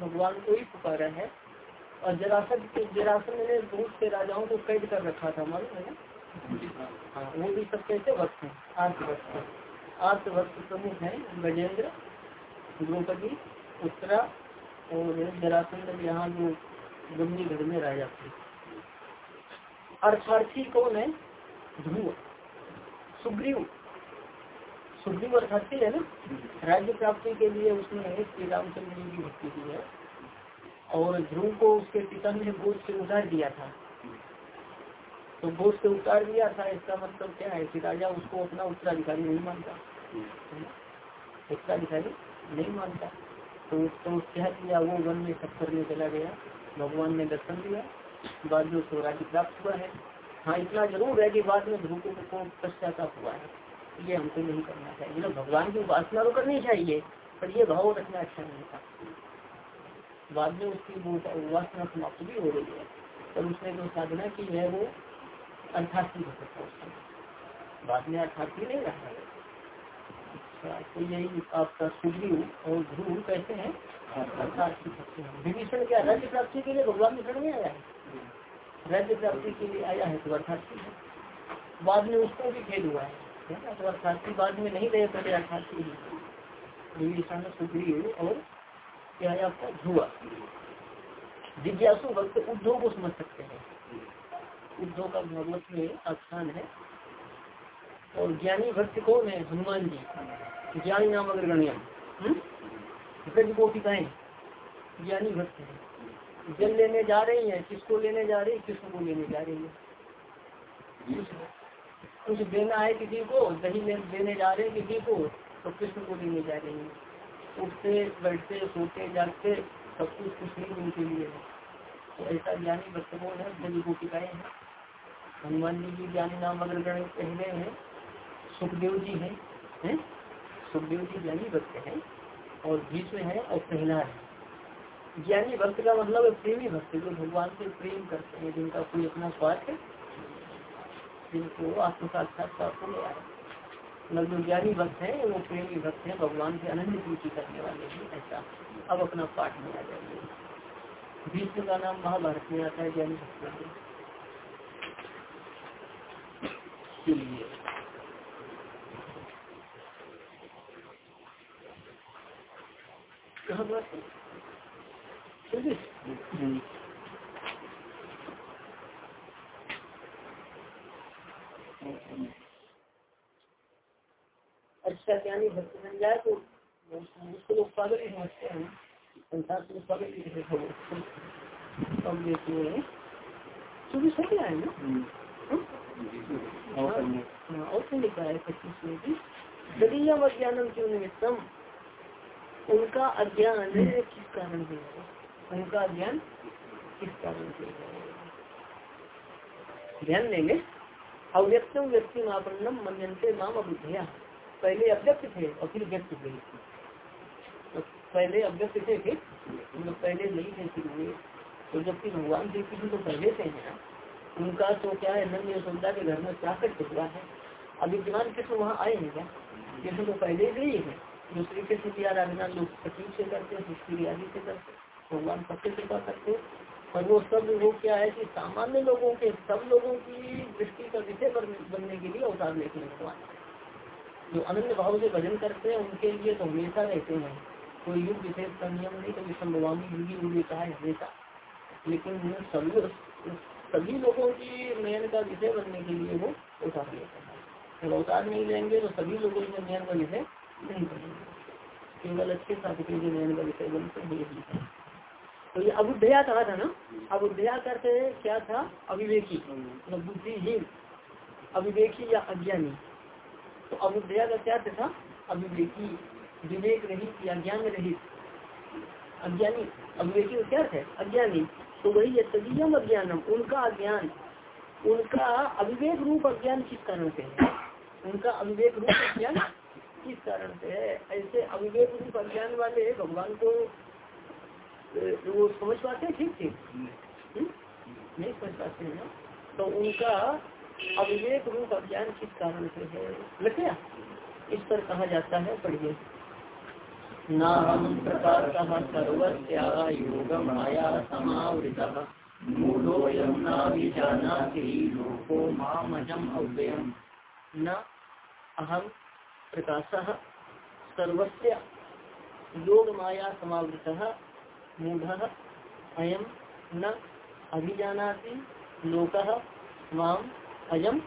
भगवान को ही पुकारा है और जरासंध के जरासंध ने बहुत से राजाओं को कैद कर रखा था मालूम है ना वो भी सब कैसे वक्त है। आर्थ आर्थ प्रमुख है गजेंद्र द्रौपदी उत्तरा और जरासंध यहाँ जो गमनी घर में राजा थे अर्थार्थी कौन है ध्रुव सुग्रीव सुग्रीव अर्थार्थी है ना? राज्य प्राप्ति के लिए उसने श्री रामचंद्र जी की भक्ति की है। और ध्रुव को उसके पिता ने बोझ से उतार दिया था। तो बोझ से उतार दिया था इसका मतलब क्या है? कि राजा उसको अपना उत्तराधिकारी नहीं मानता। उत्तराधिकारी नहीं मानता। तो, तो क्या किया? वो वन में सफ़र में चला गया। भगवान ने दर्शन दिया। बाद में उसको राज्य प्राप्त हुआ है। हाँ इतना ज़रूर है कि बाद में ध्रुव को पश्चाताप हुआ है। ये हमको नहीं करना चाहिए। मतलब भगवान की उपासना तो करनी चाहिए पर ये भाव रखना अच्छा नहीं था। बाद में उसकी वो उपासना समाप्त भी हो रही है पर उसने जो साधना की है वो अर्थार्थी हो सकता उसका बाद में अर्थार्थी नहीं रहा है। अच्छा तो यही आपका सुग्रीव और ध्रुव कैसे हैं अर्थार्थी विभीषण क्या राज्य प्राप्ति के लिए भगवान शरण में आया है? राज्य प्राप्ति के लिए आया है तो अर्थार्थी है बाद में उसको भी खेल हुआ है। बाद में नहीं रहे पहले और क्या है आपका जिज्ञासु भक्त उद्धव को समझ सकते हैं। उद्धव का भगवत में आख्यान है और ज्ञानी भक्त कौन है हनुमान जी ज्ञानी नाम अग्रगण्यम ब्रज गोपिकाएँ ज्ञानी भक्त है? जल लेने जा रही है? किसको लेने जा रही है? कृष्ण को लेने जा रही है? कुछ देना है किसी को, दही देने जा रहे हैं किसी को तो कृष्ण को देने जा रहे हैं। उठते, बैठते, सोते, जागते, सब कुछ कुछ नहीं उनके लिए है। तो ऐसा ज्ञानी भक्त है ब्रज गोपिकाएँ हैं। हनुमान जी की ज्ञानी नाम अग्रगण पहले हैं, सुखदेव जी हैं, है? सुखदेव जी ज्ञानी भक्त हैं, और बीच में है, और पहला है। ज्ञानी भक्त का मतलब प्रेमी भक्त जो भगवान से प्रेम करते हैं, जिनका कोई अपना स्वार्थ है जिनको आत्म साक्षात्कार को ले आए। मतलब जो ज्ञानी भक्त है, वो प्रेमी भक्त है, भगवान से अनंत पूछी करने वाले ही, ऐसा अब अपना पाठ में आ जाएँगे। भीष्म का नाम महाभारत में आता है, ज्ञानी भक्त के लिए कहाँ बात अच्छा ज्ञानी तो उसको ही समझते हैं। संसार ही देखो अब देखिए चौबीस हो? गया है ना? और क्या लिखा है पच्चीस में की यदि अज्ञानम क्यों निमित्तम उनका अज्ञान किस कारण से है? उनका अज्ञान किस कारण से ध्यान देंगे। अव्यक्तम व्यक्ति मापन्नम मनते माम अबुद्धया। पहले अव्यक्त थे और फिर व्यक्त हुए तो पहले अव्यक्त थे फिर? मतलब पहले नहीं थे फिर हुए तो जबकि भगवान श्री कृष्ण तो पहले से है, उनका तो क्या है नंद यशोदा के घर में क्या कर हुआ है। अभी विद्यमान कृष्ण वहाँ आए हैं क्या? कृष्ण तो पहले से ही है। जो श्री कृष्ण की आराधना लोग सचिव से करते हैं सुष्टि आदि से करते भगवान सबसे कृपा करते और वो सब वो क्या है कि सामान्य लोगों के, सब लोगों की दृष्टि का विषय बनने के लिए अवतार लेते हैं भगवान। जो अनंत भाव से भजन करते हैं, उनके लिए तो हमेशा रहते हैं। कोई युग विशेष का नियम नहीं कभी संभवामी युगी युगी कहा है हमेशा। लेकिन सभी सभी लोगों की नयन का विषय बनने के लिए वो अवतार लेते हैं। जब अवतार नहीं लेंगे तो सभी लोगों के नयन का विषय नहीं बनेंगे। केवल अच्छे साधकों के लिए नयन का विषय बनते है तो ये अबुद्धया कहा था ना? अबुद्धया करते क्या था? अविवेकी। मतलब बुद्धिहीन। अविवेकी या अज्ञानी। तो अबुद्धया का क्या था अविवेकी विवेक रहित या ज्ञान रहित। अज्ञानी अविवेकी क्या है, अज्ञानी। तो वही है तदीयम अज्ञानम, उनका अज्ञान, उनका अविवेक रूप अज्ञान किस कारण से है? उनका अविवेक रूप अज्ञान किस कारण से है? ऐसे अविवेक रूप अज्ञान वाले भगवान को वो समझ पाते हैं? ठीक ठीक। हम्म? नहीं समझ पाते हैं ना? तो उनका अविवेक रूप अज्ञान किस कारण से है? लग इस पर कहा जाता है, पढ़िए। नाम प्रकार सर्वस्या योगम आया समावृत लोको न अहम प्रकाश सर्वस्या योग माया समावृत। मूढ़ अयम न अभिजानाति लोक। माम अयम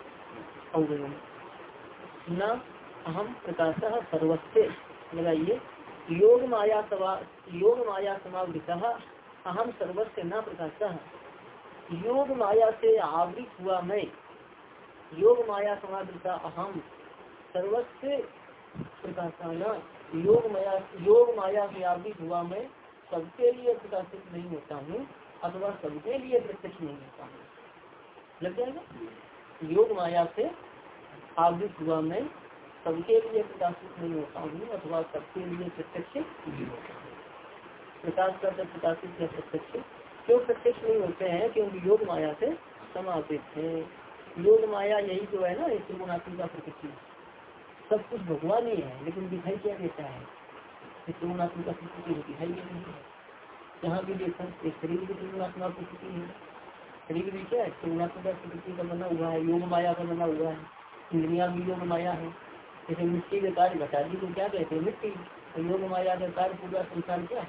अवयम न अहम प्रकाश सर्वस्व लगाइए। योग माया सवा योग माया समावृत अहम सर्वस्व न प्रकाश। योग माया। से आवृत हुआ मैं योग माया समावृत अहम सर्वस्व प्रकाशाना योग माया योग माया से आवृत हुआ मैं सबके लिए प्रकाशित नहीं होता हूँ, अथवा सबके लिए प्रत्यक्ष नहीं होता हूँ। लग जाएगा? योग माया से आवृत हुआ मैं, सबके लिए प्रकाशित नहीं होता हूँ अथवा सबके लिए प्रत्यक्ष नहीं प्रकाश का प्रकाशित या प्रत्यक्ष क्यों प्रत्यक्ष नहीं होते हैं क्योंकि योग माया से समापित है। योग माया यही जो है ना त्रिगुणात्मिका प्रकृति सब कुछ भगवान ही है, लेकिन दिखाई क्या देता है? त्रिगुणात्म का प्रकृति दिखाई रही है। जहाँ भी देखो, एक शरीर की त्रिगुणात्मा प्रकृति है। शरीर भी क्या? है त्रिगुणात्मिका प्रकृति का बना हुआ है, योग माया का बना हुआ है। इंद्रिया भी योग माया है। जैसे मिट्टी के कार्य घटा दी तो क्या कहते हैं? मिट्टी। तो योग माया का कार्य पूरा संसार क्या है?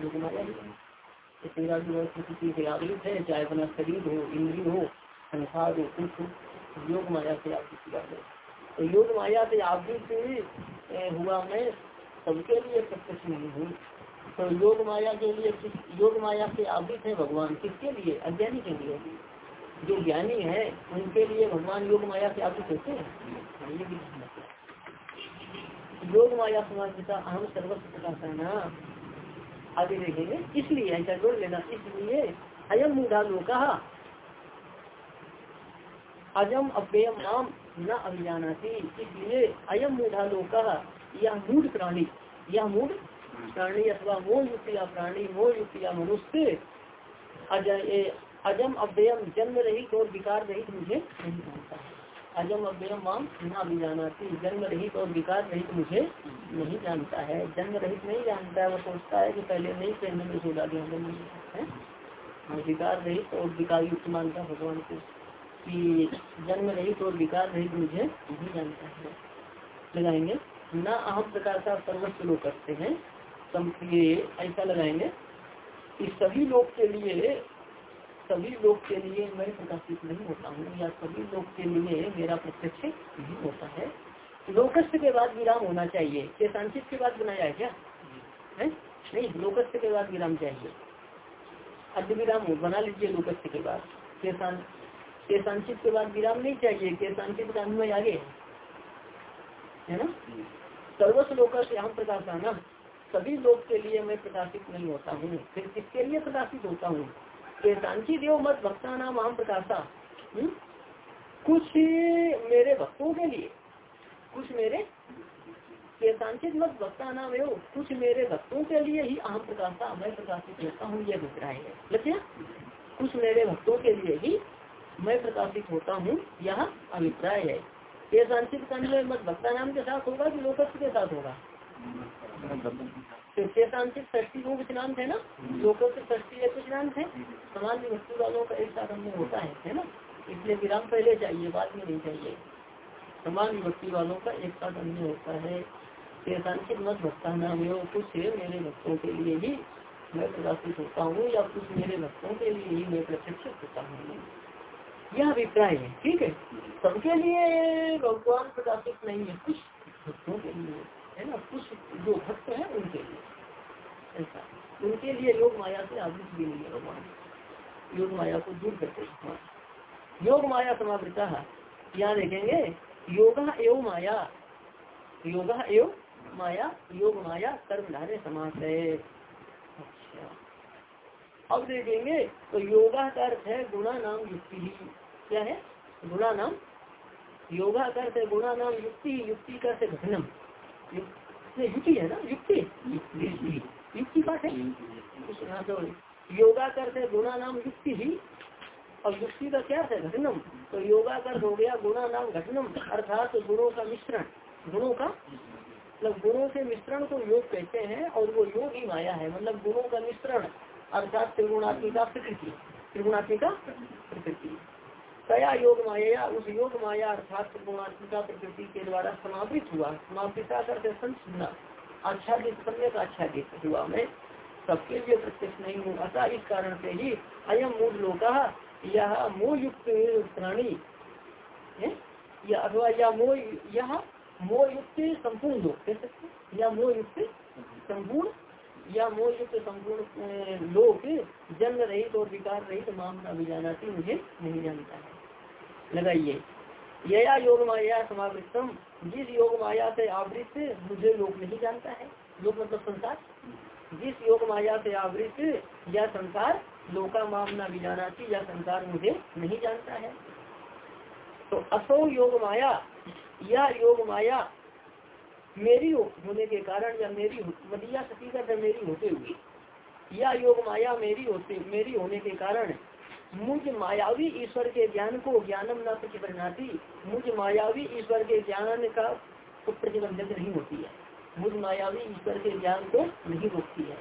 योग माया ही से आवृत है। चाहे अपना शरीर हो, इंद्रिय हो, संसार हो, कुछ योग माया से आवृत्ति कर तो योग माया से आवृत हुआ मैं सबके लिए प्रत्यक्ष नहीं हूँ। तो योग माया के लिए योग माया से आवृत है भगवान, किसके लिए? अज्ञानी के लिए। जो ज्ञानी है, उनके लिए भगवान योग माया से आवृत होते हैं। ये भी योग माया समाज अहम सर्वस्व प्रकाशना आगे देखेंगे। इसलिए ऐसा जोड़ लेना, इसलिए अयम मूढ़ा लोका अजम अव्ययम नाम न अभिजाना थी इसलिए अयम मूढ़ा लोक यह मूढ़ प्राणी, यह मूढ़ प्राणी अथवा मोह युक्त या प्राणी मोह युक्त या मनुष्य अजम अव्ययम जन्म रहित और विकार रहित मुझे नहीं जानता है। अजम अव्ययम माम न अभिजाना थी जन्म रहित और विकार रहित मुझे नहीं जानता है। जन्म रहित नहीं जानता है, वो सोचता है कि पहले नहीं पहनने में सोला गया है विकार रहित और विकार युक्त मानता भगवान को कि जन्म रहित और विकार रहित मुझे नहीं जानता है। लगाएँगे। न अहम प्रकार का सर्वस्व लोग करते हैं। ये ऐसा लगाएँगे। कि सभी लोग के लिए सभी लोग के लिए मैं प्रकाशित नहीं होता हूँ या सभी लोग के लिए मेरा प्रत्यक्ष नहीं होता है। लोकस्त के बाद विराम होना चाहिए। केसांचित के बाद बनाया है क्या? है? नहीं लोकस्त के बाद विराम चाहिए। अर्ध विराम बना लीजिए लोकस्त के बाद। केसान केसांचित के बाद विराम नहीं चाहिए केसांचित का अनुय आगे। है ना? सर्वस्व लोक से हम प्रकाश आना। सभी लोग के लिए मैं प्रकाशित नहीं होता हूँ। फिर किसके लिए प्रकाशित होता हूँ? केसांचित एवं मत भक्ता नाम आम प्रकाशा। हम्म? कुछ मेरे भक्तों के लिए। कुछ मेरे केसांचित मत भक्ता नाम एवं कुछ मेरे भक्तों के लिए ही अहम प्रकाशा मैं प्रकाशित होता हूँ यह अभिप्राय है। लक्ष्य कुछ मेरे भक्तों के लिए ही मैं प्रकाशित होता हूँ, यह अभिप्राय है। ये कंड मत भक्ता नाम के साथ होगा कि लोकस्थ के साथ होगा? तो षष्टी कुछ नाम थे ना? लोकस्थ षष्टी है समान विभक्ति वालों का एक साथ हमने होता है है ना? इसलिए विराम पहले चाहिए, बाद में नहीं चाहिए। समान विभक्ति वालों का एक साथ अन्य होता है। सांचित मत भक्ता नाम हो कुछ मेरे भक्तों के लिए ही मैं प्रकाशित होता हूँ, या कुछ मेरे भक्तों के लिए ही मैं प्रत्यक्ष होता हूँ। यह अभिप्राय है, ठीक है? सबके लिए भगवान प्रकाशित नहीं है, कुछ भक्तों के लिए। है ना, कुछ जो भक्त है उनके लिए। ऐसा। उनके लिए योग माया से आवृत भी नहीं है भगवान। योग माया को दूर करते हैं योग माया समावृता यहाँ देखेंगे, योगा एवं माया। योगा एवं माया, योग माया कर्मधारे समास है। अच्छा। अब देखेंगे तो योगा का अर्थ है गुणा नाम युक्ति क्या है? गुणा नाम? योगा का अर्थ है गुणा नाम युक्ति युक्ति का अर्थ घटनम युक्ति है ना युक्ति। युक्ति। का है। हाँ, तो योगा का अर्थ है गुणा नाम युक्ति ही। और युक्ति का क्या है? घटनम। तो योगा कर हो गया गुणा नाम घटनम अर्थात गुणों का मिश्रण। गुणों का? मतलब गुणों से मिश्रण को योग कहते हैं और वो योग ही माया है। मतलब गुणों का मिश्रण अर्थात त्रिगुणात्मिका प्रकृति। त्रिगुणात्मिका प्रकृति। कया योग माया, उस योग माया अर्थात त्रिगुणात्मिका प्रकृति के द्वारा समापित हुआ। समापिता करते संत आच्छादित, सम्यक आच्छादित हुआ मैं। सबके लिए प्रत्यक्ष नहीं हूँ। अतः इस कारण से ही अयम मूल लोक यह मोह युक्त प्राणी या अथवा या मोह यह मोह युक्त संपूर्ण लोक। कह सकते या मोह युक्त संपूर्ण, या मोह युक्त संपूर्ण लोक, जन्म रहित और विकार रहित, मामला भी जाना मुझे नहीं जानता है। लगाइए। यया योग माया समावृतम जिस योग माया से आवृत मुझे लोग नहीं जानता है। लोग मतलब संसार। जिस योग माया से आवृत या संसार, लोका मामना विजानाती, या संसार मुझे नहीं जानता है। तो असो योग माया, या योग माया मेरी होने के कारण, या मेरी मदिया सती का मेरी होते हुए। या योग माया मेरी होते मेरी होने के कारण मुझ मायावी ईश्वर के ज्ञान को ज्ञानम न प्रतिबंधाती मुझ मायावी ईश्वर के ज्ञान का प्रतिबंधक नहीं होती है। मुझ मायावी ईश्वर के ज्ञान को नहीं रोकती है।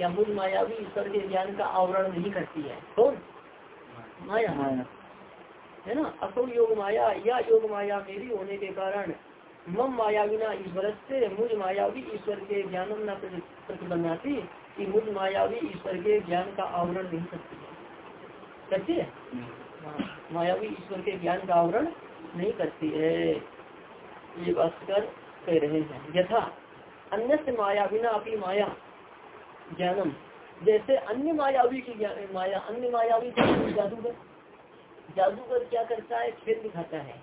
या मुझ मायावी ईश्वर के ज्ञान का आवरण नहीं करती है। कौन? माया। है ना? असो योग माया या योग माया मेरी होने के कारण मम मायाविना ईश्वर से मुझ मायावी ईश्वर के ज्ञानम न प्रतिबंधाती कि मुझ मायावी ईश्वर के ज्ञान का आवरण नहीं करती है। करती है? हाँ, मायावी ईश्वर के ज्ञान का आवरण नहीं करती है। ये बात कर कह रहे हैं। यथा अन्य से माया बिना अपनी माया ज्ञानम। जैसे अन्य मायावी की माया अन्य मायावी जादूगर। जादूगर क्या करता है? खेल दिखाता है।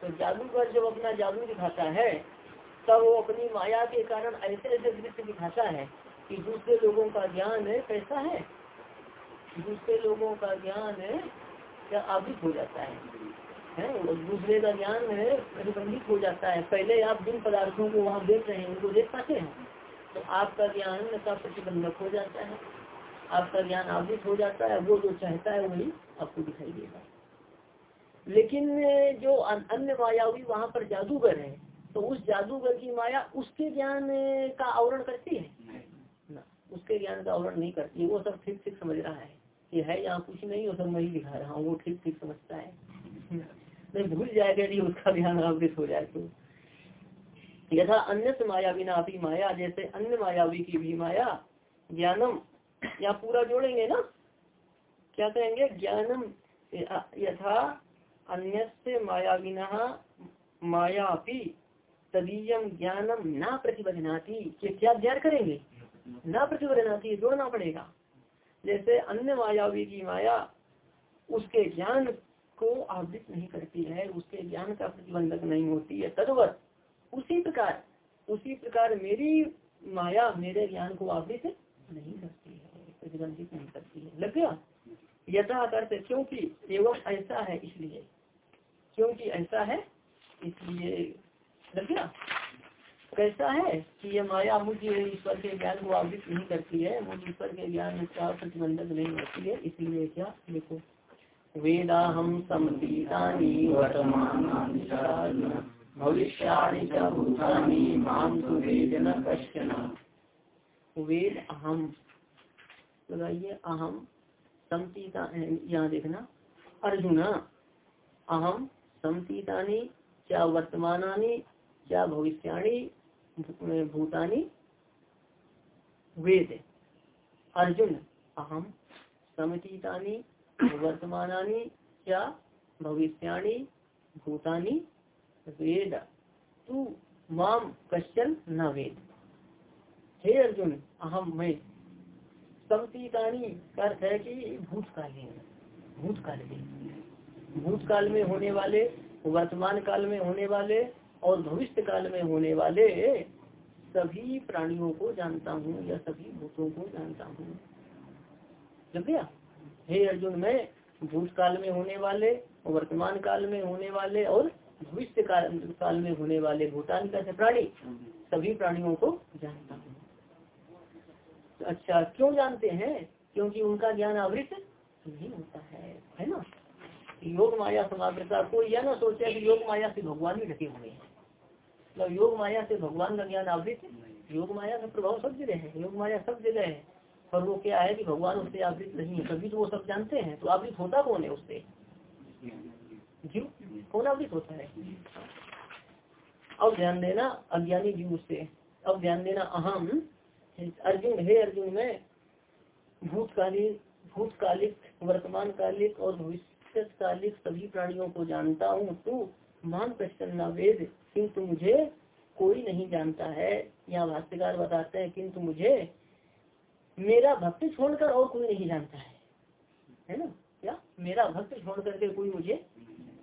तो जादूगर जब अपना जादू दिखाता है तब वो अपनी माया के कारण ऐसे ऐसे दृश्य दिखाता है कि दूसरे लोगों का ज्ञान है कैसा है? दूसरे लोगों का ज्ञान है क्या आवृत हो जाता है? है? दूसरे का ज्ञान है प्रतिबंधित हो जाता है। पहले आप जिन पदार्थों को वहाँ देख रहे हैं उनको देख पाते हैं। तो आपका ज्ञान का प्रतिबंधक हो जाता है। आपका ज्ञान आवृत हो जाता है वो जो चाहता है वही आपको दिखाई देगा। लेकिन जो अन्य मायावी वहाँ पर जादूगर है तो उस जादूगर की माया उसके ज्ञान का आवरण करती है? ना उसके ज्ञान का आवरण नहीं करती। वो सब ठीक ठीक समझ रहा है। ये है यहाँ कुछ नहीं वो सब मैं ही दिखा रहा हूँ वो ठीक ठीक समझता है। नहीं भूल जाएगा यदि उसका ध्यान आवृत हो जाए तो। यथा अन्य माया बिना अपनी माया जैसे अन्य मायावी की भी माया ज्ञानम या पूरा जोड़ेंगे ना? क्या कहेंगे? ज्ञानम यथा अन्य माया बिना माया अपनी तदीयम ज्ञानम ना प्रतिबदनाती क्या ध्यान करेंगे? ना प्रतिबदनाती जोड़ना पड़ेगा। जैसे अन्य मायावी की माया, उसके ज्ञान को आवृत नहीं करती है, उसके ज्ञान का प्रतिबंधक नहीं होती है। तदवत, उसी प्रकार उसी प्रकार मेरी माया मेरे ज्ञान को आवृत नहीं करती है, प्रतिबंधित नहीं करती है। लग गया? यथा करते, क्योंकि एवं ऐसा है इसलिए, क्योंकि ऐसा है इसलिए। लग गया? कैसा है कि ये माया मुझे ईश्वर के ज्ञान को आवृत नहीं करती है मुझे ईश्वर के ज्ञान का प्रतिबंधक नहीं होती है, इसलिए क्या? देखो। वेदाहम समतीतानि वर्तमानानि भविष्याणि भूतानि माँ तु वेद न कश्चन। वेद अहम, लगाइए अहम, समतीता, यहाँ देखना। अर्जुन, अहम, समतीतानि, क्या वर्तमानानि, क्या भविष्याणि भूतानि, वेद, अर्जुन, अहम, समतीतानि वर्तमानी क्या भविष्याणी भूतानी, वेद। तू माम कश्चन न वेद। हे अर्जुन, अहम, मैं। समतीतानी का अर्थ है कि भूतकालीन भूतकाल में। भूतकाल में होने वाले, वर्तमान काल में होने वाले और भविष्य काल में होने वाले सभी प्राणियों को जानता हूँ या सभी भूतों को जानता हूँ। जब गया? हे अर्जुन, मैं भूतकाल में होने वाले वर्तमान काल में होने वाले और भविष्य काल में होने वाले भूटान का प्राणी सभी प्राणियों को जानता हूँ। अच्छा क्यों जानते हैं? क्योंकि उनका ज्ञान आवृत नहीं होता है है ना? योग माया समाग्रता कोई यह ना सोचे कि योग माया से भगवान ही ढके हुए हैं। मतलब योग माया से भगवान का ज्ञान आवृत योग माया का प्रभाव सब जगह है, योग माया सब जगह है। पर वो क्या है कि भगवान उससे आवृत नहीं है, तभी तो वो सब जानते हैं। तो आवृत होता कौन है उससे? जीव? कौन आवृत होता है? अब ध्यान देना अज्ञानी जीव से अब ध्यान देना अहम। अर्जुन, हे अर्जुन, में भूतकालीन, भूतकालिक वर्तमान कालिक और भविष्य कालिक सभी प्राणियों को जानता हूँ। तू मान प्रश्न वेद किंतु मुझे कोई नहीं जानता है। यहाँ भाष्यकार बताते हैं, किंतु मुझे मेरा भक्त छोड़कर और कोई नहीं जानता है। है ना? क्या मेरा भक्त छोड़ करके कोई मुझे,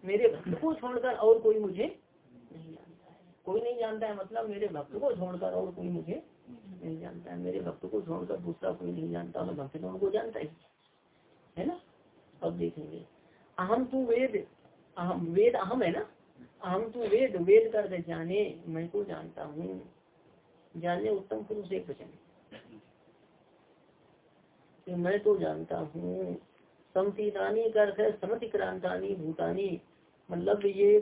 मेरे भक्त को छोड़कर और कोई मुझे नहीं जानता है। कोई नहीं जानता है मतलब मेरे भक्त को छोड़कर और कोई मुझे नहीं जानता है। मेरे भक्त को छोड़कर दूसरा कोई नहीं जानता, मैं भक्त तो उनको जानता ही है ना? अब देखेंगे। अहम तू वेद अहम वेद अहम है ना? अहम तो वेद वेद कर दे जाने, मैं को जानता हूँ। जाने उत्तम पुरुष एक वचन कि मैं तो जानता हूँ समतीतानी कर क्रांतानी भूतानी। मतलब ये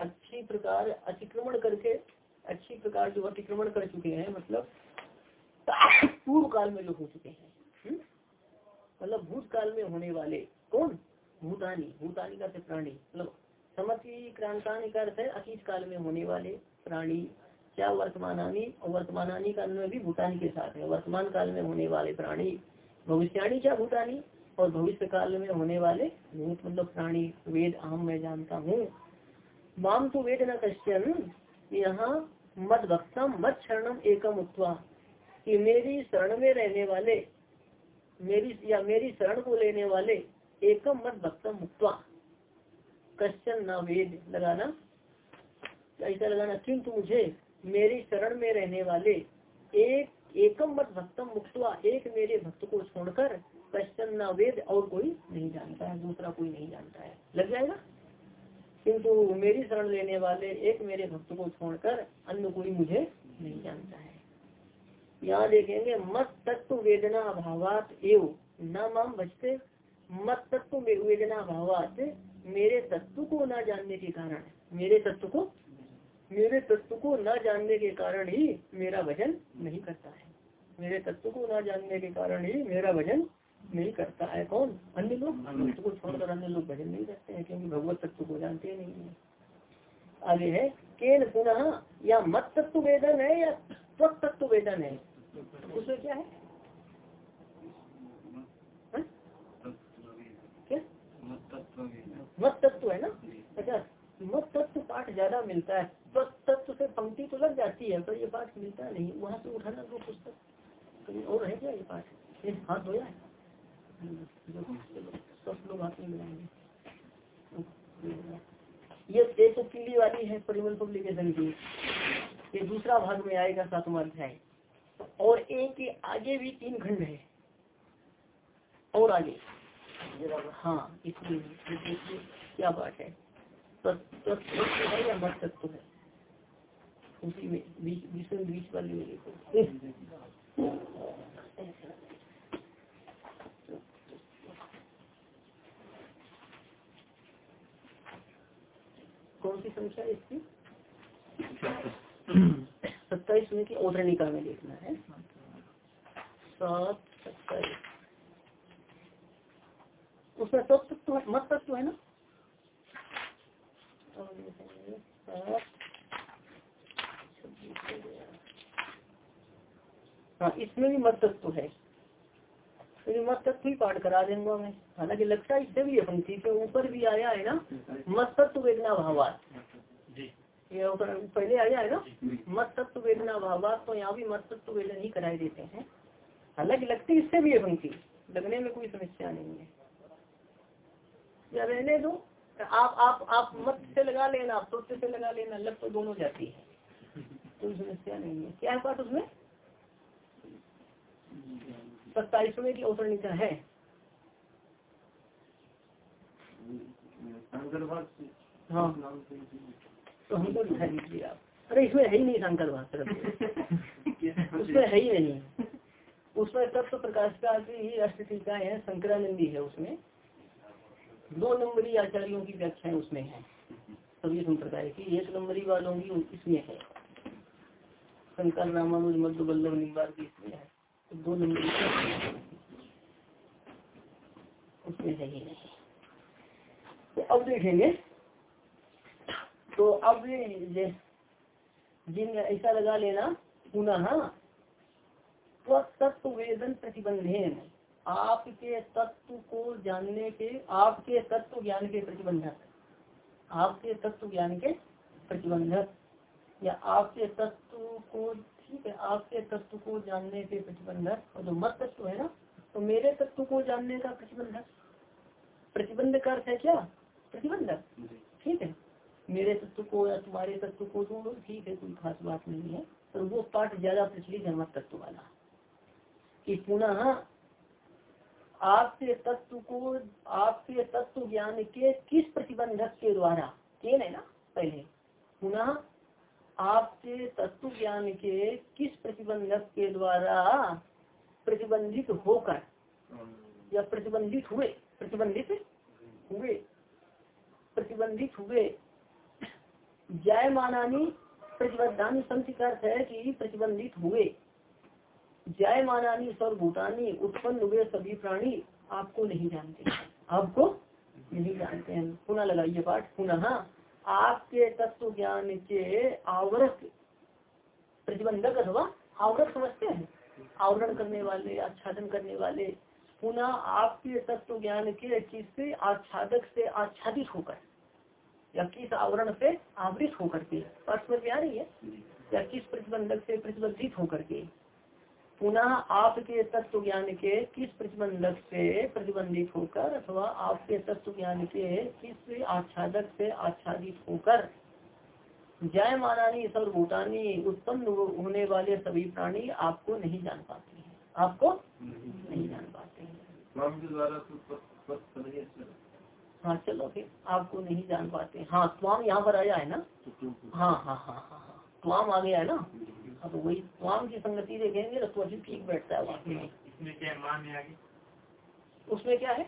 अच्छी प्रकार अतिक्रमण करके, अच्छी प्रकार जो अतिक्रमण कर चुके हैं मतलब पूर्व काल में लोग हो चुके हैं हम्म? मतलब भूतकाल में होने वाले कौन? भूतानी। भूतानी का से प्राणी। मतलब समति क्रांतानी का अर्थ है, अतीत काल में होने वाले प्राणी क्या वर्तमानानी, और वर्तमानानी का अन्वय भी भूतानी के साथ है। वर्तमान काल में होने वाले प्राणी, भविष्याणी क्या भूतानी, और भविष्य काल में होने वाले भूत मतलब प्राणी, वेद आम मैं जानता हूँ। माम तो वेद न क्वेश्चन यहाँ मत भक्तम मत शरणम एकम उत्वा। कि मेरी शरण में रहने वाले, मेरी, या मेरी शरण को लेने वाले एकम मत भक्तम मुक्वा क्वेश्चन न वेद लगाना। ऐसा लगाना किंतु मुझे मेरी शरण में रहने वाले एक, एकम मत भक्तम मुक्तवा, एक मेरे भक्त को छोड़कर कश्चन न वेद और कोई नहीं जानता है, दूसरा कोई नहीं जानता है। लग जाएगा? किंतु मेरी शरण लेने वाले एक मेरे भक्त को छोड़कर अन्य कोई मुझे नहीं जानता है। यहाँ देखेंगे, मत तत्व वेदना अभावात एव, न माम बचते मत तत्व वेदना अभावात मेरे तत्व को न जानने के कारण मेरे तत्व को मेरे तत्व को न जानने के कारण ही मेरा भजन नहीं करता है। मेरे तत्व को न जानने के कारण ही मेरा भजन नहीं करता है। कौन? अन्य लोग? तत्व को छोड़कर अन्य लोग भजन नहीं करते हैं क्योंकि भगवत तत्व को जानते नहीं है। आगे है केन पुनः या मत तत्व वेदन है या तत्व वेदन है? उसमें क्या है हाँ? मत तत्व है ना? अच्छा मत तत्व पाठ ज़्यादा मिलता है तत्व से पंक्ति तो लग जाती है, पर ये पाठ मिलता नहीं, वहाँ से उठाना दो पुस्तक। कहीं और है क्या ये पाठ? ये हाथ है? सब लोग हाथ में मिलाएँगे। ये एक तो पीली वाली है परिमल पब्लिकेशन की। ये दूसरा भाग में आएगा, सातवा अध्याय। और एक के आगे भी तीन खंड है। और आगे। हाँ इसलिए क्या बात है? या मत तत्व है। उसी में बीच वाली देखो कौन सी संख्या है इसकी? सत्ताईस में की औतरणिका में देखना है। सात, सत्ताईस। उसमें तो मत तत्व है ना? हाँ इसमें भी मत तत्व है तो मत तत्व ही पाठ करा देंगे मैं हालाँकि लगता है इससे भी पंक्ति के ऊपर भी आया है ना मत तत्व वेदना भावात। ये पहले आया है ना? मत तत्व वेदना भावात तो यहाँ भी मत तत्व वेदना ही कराए देते हैं। हालाँकि लगती इससे भी पंक्ति। लगने में कोई समस्या नहीं है। या रहने दो आप आप आप मत से लगा लेना आप तत्व से लगा लेना लग तो दोनों जाती है। कोई समस्या नहीं है। क्या है पाठ उसमें? सत्ताईसवें की अवतरणिका है। हाँ। तो हमको दिखा दीजिए आप। अरे इसमें है ही नहीं शंकर भाषा उसमें है ही नहीं। उसमें तत्व प्रकाश का ही अष्टीकाएँ है शंकरानंदी है उसमें। दो नंबरी आचार्यों की व्याख्याएँ उसमें है। सभी संप्रदाय की एक नंबरी वालों की इसमें है। शंकर रामानुज मध्य बल्लभ निम्बार की इसमें है। तो दो नंबर उसमें सही नहीं। तो अब देखेंगे। तो अब ये जिन ऐसा लगा लेना, पुनः तत्व वेदन प्रतिबंधेन। आपके तत्व को जानने के, आपके तत्व ज्ञान के प्रतिबंधक। आपके तत्व ज्ञान के प्रतिबंधक। या आपके तत्व को, ठीक है, आपके तत्व को जानने के प्रतिबंधक। और जो मत तत्व है ना तो मेरे तत्व को जानने का प्रतिबंधक। प्रतिबंध का अर्थ है क्या? प्रतिबंधक। ठीक है। मेरे तत्व को या तुम्हारे तत्व को तो ठीक है, कोई खास बात नहीं है, पर वो पाठ ज़्यादा प्रचलित है मत तत्व वाला। कि पुनः आपके तत्व को आपके तत्व ज्ञान के किस प्रतिबंधक के द्वारा? के है ना, पहले। पुनः आपके तत्व ज्ञान के किस प्रतिबंधक के द्वारा प्रतिबंधित होकर या प्रतिबंधित हुए? प्रतिबंधित हुए। प्रतिबंधित हुए। जय मानानी प्रतिबद्धानी संत अर्थ है कि प्रतिबंधित हुए। जय मानानी सर्वभूतानी, उत्पन्न हुए सभी प्राणी आपको नहीं जानते। आपको नहीं जानते हैं। पुनः लगाइए पाठ। पुनः आपके तत्व ज्ञान के आवरक प्रतिबंधक अथवा आवरक समझते हैं। आवरण करने वाले, आच्छादन करने वाले, पुनः आपके तत्व ज्ञान के किससे आच्छादक से आच्छादित होकर, या किस आवरण से आवृत होकर के स्पष्ट में आ रही है, या किस प्रतिबंधक से प्रतिबंधित होकर के। पुनः आपके तत्व ज्ञान के किस प्रतिबंधक से प्रतिबंधित होकर अथवा आपके तत्व ज्ञान के किस आच्छादक से आच्छादित होकर? जय मानानी सर्वभूतानी उत्पन्न होने वाले सभी प्राणी आपको नहीं जान पाते हैं। आपको नहीं जान पाते हैं। हाँ चलो फिर आपको नहीं जान पाते। हाँ स्वाम यहाँ पर आया है ना? हाँ हाँ हाँ हाँ हाँ। स्वाम आ गया है ना? तो वही स्वाम की संगति देखेंगे तो अधिक ठीक बैठता है वाक्य में इसमें क्या मान है आगे? उसमें क्या है?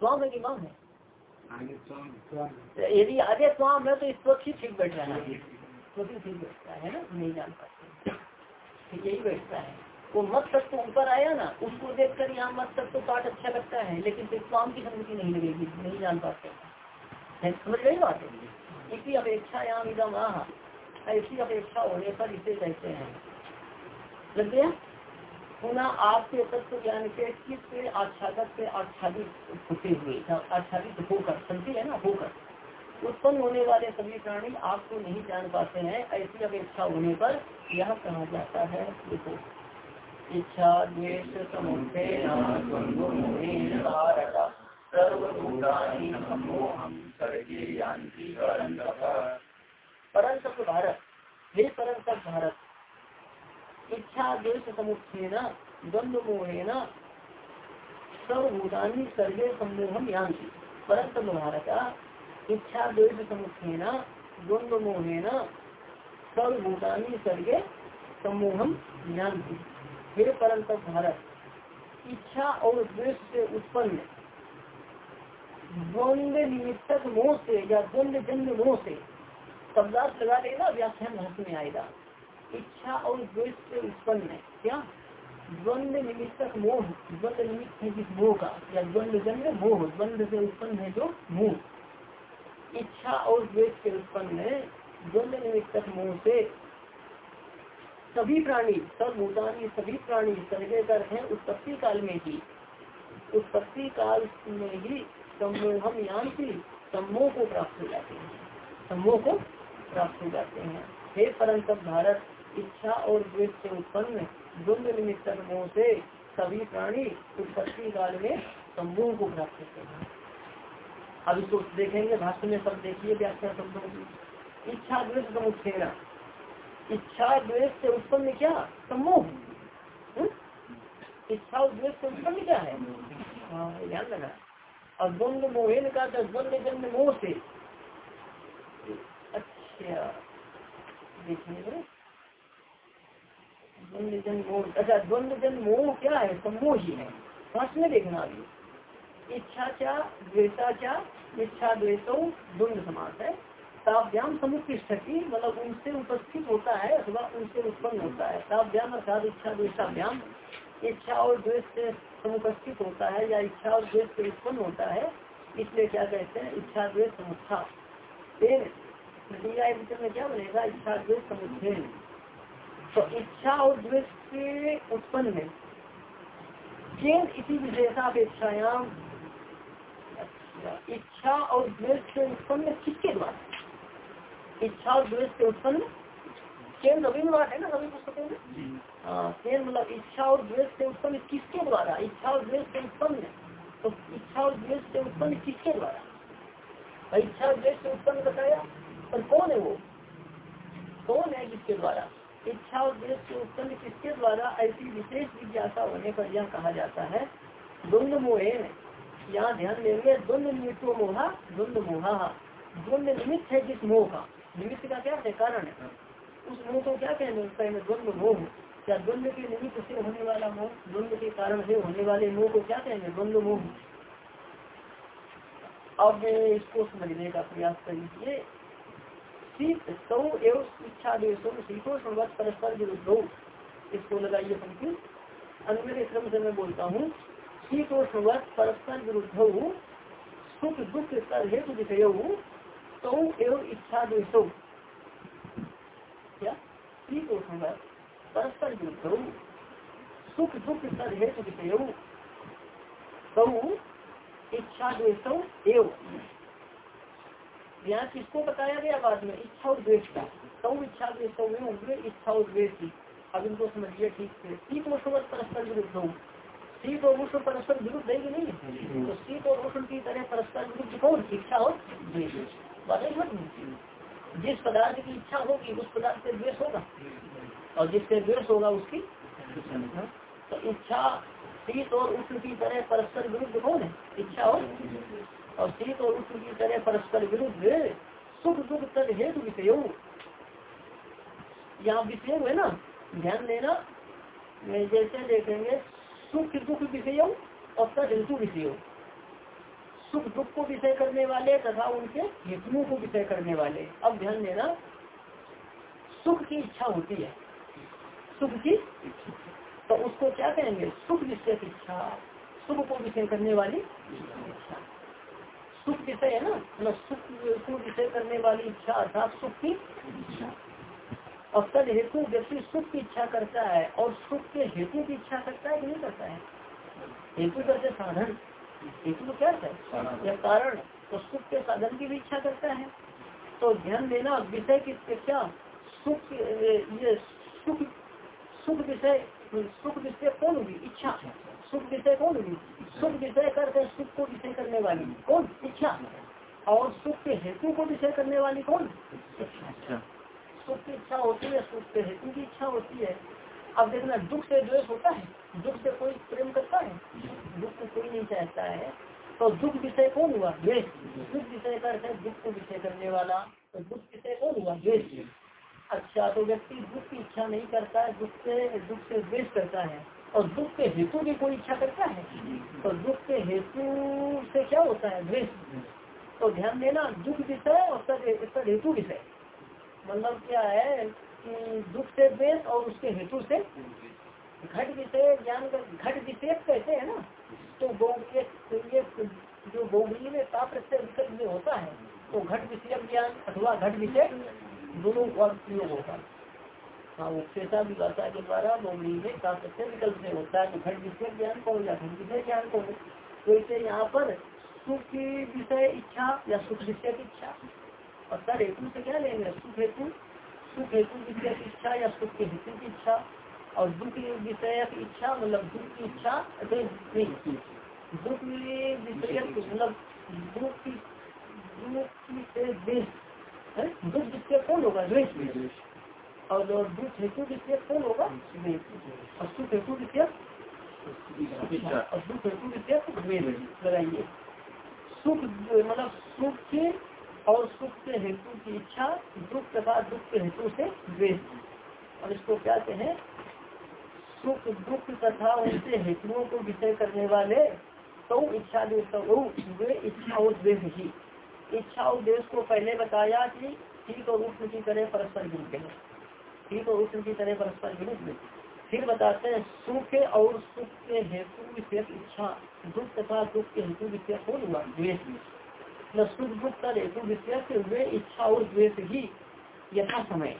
स्वाम है कि माम है? यदि आगे स्वाम है तो इस वक्त ही ठीक बैठ रहा है। तो ठीक बैठता है ना? नहीं जान पाते। यही बैठता है। वो मत तक तो ऊपर आया ना उसको देखकर यहाँ मत तक तो पाठ अच्छा लगता है लेकिन फिर स्वाम की संगति नहीं लगेगी नहीं जान पाते। समझ गई बात? है इसी अपेक्षा यहाँ इधम ऐसी अपेक्षा होने पर इसे कहते हैं। लग गया? पुनः आपके तत्व ज्ञान के किस आच्छादक से आच्छादित होते हुए आच्छादित होकर, समझी, है ना? होकर। उत्पन्न होने वाले सभी प्राणी आपको नहीं जान पाते हैं, ऐसी अपेक्षा होने पर यह कहा जाता है, देखो। इच्छा, द्वेष परंत भारत, हे परम परंत भारत. इच्छा द्वेष समुखे द्वंद्व मोहे न सर्वभूतानी सर्वे समूहम यांति परंत भारत इच्छा द्वेष समुखे द्वंद्व मोहे न सर्वभूतानी सर्वे समूहम यांति हे परम परंत भारत, इच्छा और द्वेष से उत्पन्न, द्वंद्व निमित्तक मोह से या द्वंद्व जन्म मोह से शब्दार्थ लगा देगा व्याख्यान भाषण में आएगा। इच्छा और द्वेष से उत्पन्न है, क्या? द्वंद निमित्तक मोह, द्वंद निमित्त है जिस मोह का, या द्वंद जन्म मोह, द्वंद से उत्पन्न है जो मोह। इच्छा और द्वेष से उत्पन्न है, द्वंद निमित्तक मोह से। सभी प्राणी, सब भूतानी, सभी प्राणी सर्वे कर है उत्पत्ति काल में ही। उत्पत्ति काल में ही सम्मोहम यान की सम्मोह को प्राप्त हो जाते हैं। सम्मोह को प्राप्त हो जाते हैं। हे परंत भारत इच्छा और द्वेष से उत्पन्न द्वंद निमित्त मोह से सभी प्राणी उत्पत्ति काल में समूह को प्राप्त करते हैं। अब इसको देखेंगे भाष्य में सब देखिए व्याख्या शब्दों की। इच्छा द्वेष समुच्छेना इच्छा द्वेष से उत्पन्न क्या? समूह। हम्म? इच्छा और द्वेष से उत्पन्न क्या है? हाँ ध्यान रखना और द्वंद मोहन का द्वंद जन्म मोह से। अच्छा देखिए द्वंद जन मोह क्या है? सम्मोह ही है पाँच में देखना अभी। इच्छा क्या द्वेषा क्या इच्छा द्वेषो द्वंद समास है। ताव्याम समुख स्थिति मतलब उनसे उपस्थित होता है अथवा उनसे उत्पन्न होता है। ताव्याम अर्थात इच्छा द्वेषाभ्याम इच्छा और द्वेष से समुपस्थित होता है या इच्छा और द्वेष से उत्पन्न होता है। इसलिए क्या कहते हैं? इच्छा, द्वेष, समुत्था। में क्या बनेगा इच्छा द्वेष समुच्छे तो इच्छा और द्वेष के उत्पन्न में केन इसी विशेषापेक्षायाम अच्छा इच्छा और द्वेष से उत्पन्न किसके द्वारा? इच्छा और द्वेष से उत्पन्न? केंद्र रवि बात है ना रवि पुस्तकों में? हाँ केंद्र मतलब इच्छा और द्वेष से उत्पन्न किसके द्वारा? इच्छा और द्वेष से उत्पन्न। तो इच्छा और द्वेष से उत्पन्न किसके द्वारा? इच्छा और द्वेष से उत्पन्न बताया। पर कौन है वो? कौन है किसके द्वारा? इच्छा और द्वेष के उत्पन्न किसके द्वारा ऐसी विशेष जिज्ञासा होने पर यह कहा जाता है द्वंद मोहे यहाँ ध्यान देंगे द्वंद निमित्तो मोहा द्वंद मोहा द्वंद निमित्त है जिस मोह का। निमित्त का क्या है? कारण है। उस मोह को क्या कहने हैं द्वंद मोह क्या द्वंद के निमित्त से होने वाला मोह द्वंद के कारण से होने वाले मोह को क्या कहेंगे? द्वंद मोह अब इसको समझने का प्रयास करिए। सौ एवं इच्छा देशों परस्पर विरुद्ध इसको लगाइए पंक्ति। अन्य क्रम से मैं बोलता हूँ शीतोष्णवत परस्पर विरुद्ध सुख दुख कर हेतु विषय सौ एवं इच्छा देशो क्या? शीतोष्णवत परस्पर विरुद्ध सुख दुख कर हेतु विषय सौ इच्छा देशो एवं। यहाँ किसको बताया गया बाद में? इच्छा और द्वेष का। सौ इच्छा इच्छा और द्वेष की। अब इनको समझिए ठीक से। शीत सुबह परस्पर विरुद्ध हो। शीत और उष्ण परस्पर विरुद्ध है कि नहीं? तो शीत और उष्ण की तरह परस्पर विरुद्ध कौन? इच्छा और द्वेष। जिस पदार्थ की इच्छा होगी, उस पदार्थ से द्वेष होगा। और जिससे द्वेष होगा, उसकी तो इच्छा शीत और उष्ण की तरह परस्पर विरुद्ध कौन है? इच्छा और और शीत और उष्ण की तरह परस्पर विरुद्ध सुख दुख तद हेतु विषय यहाँ विषय है ना? ध्यान देना जैसे देखेंगे, सुख दुख विषय और तद हेतु विषय सुख दुख को विषय करने वाले तथा उनके हेतुओं को विषय करने वाले। अब ध्यान देना, सुख की इच्छा होती है। सुख की तो उसको क्या कहेंगे? सुख विषय इच्छा। सुख को विषय करने वाली इच्छा। सुख विषय है ना? मतलब सुख को विषय करने वाली इच्छा अर्थात सुख की इच्छा। और तद हेतु व्यक्ति सुख की इच्छा करता है और सुख के हेतु की इच्छा करता है कि नहीं करता है? हेतु करते साधन? हेतु क्या है? या कारण? तो सुख के साधन की भी इच्छा करता है। तो ध्यान देना विषय की क्या सुख ये सुख सुख विषय सुख विषय कौन होगी? इच्छा। सुख विषय कौन हुई सुख विषय करके सुख को विषय करने वाली। कौन? इच्छा। और सुख के हेतु को विषय करने वाली कौन? इच्छा सुख की इच्छा होती है सुख के हेतु की इच्छा होती है। अब देखना दुख से द्वेष होता है? दुख से कोई प्रेम करता है? दुख से कोई नहीं चाहता है। तो दुख विषय कौन हुआ? द्वेष। दुख विषय करके दुख को विषय करने वाला तो दुख विषय कौन हुआ? द्वेष। अच्छा तो व्यक्ति दुख की इच्छा नहीं करता है दुख से दुख से द्वेष करता है। और दुख के हेतु की कोई इच्छा करता है? तो दुख के हेतु से क्या होता है? द्वेष तो ध्यान देना, दुख विषय और सर हेतु विषय मतलब क्या है कि दुख से द्वेष और उसके हेतु से घट विषय ज्ञान का घट विशेष कहते हैं ना? तो ये जो बोगली में ताप प्रत्यय होता है तो घट विषय ज्ञान अथवा घट विषय दोनों प्रयोग होता है। हाँ उपसेता विभाषा के द्वारा बोमड़ी में का सत्य विकल्प से होता है तो घट विषय ज्ञान कौन या घट विषय ज्ञान कौन तो इसे यहाँ पर सुख की विषय इच्छा या सुख विषय की इच्छा। और सर, हेतु से क्या लेंगे? सुख हेतु सुख हेतु विषय की इच्छा या सुख के हेतु की इच्छा। और दुख विषय की इच्छा मतलब दुख की इच्छा दुख विषय मतलब दुख की, दुख विषय कौन होगा? द्वेष। और दुख हेतु विषय कौन होगा? सुख हेतु विषय दुख हेतु विषय लगाइए सुख मतलब सुख के और सुख के हेतु की इच्छा, दुख तथा दुख के हेतु से द्वेष और इसको क्या कहें सुख, दुख तथा उनसे हेतुओं को विषय करने वाले तो इच्छा वे इच्छा और द्वेष ही। इच्छा और द्वेष को पहले बताया कि ठीक और उष्ण की तरह परस्पर विरुद्ध है। ठीक और उष्ण की तरह परस्पर विरुद्ध फिर बताते हैं, सुख और सुख के हेतु विषय इच्छा, दुख तथा दुख के हेतु विषय कौन हुआ? द्वेष न सुख दुख का हेतु विषय वे इच्छा और द्वेष ही यथा समय।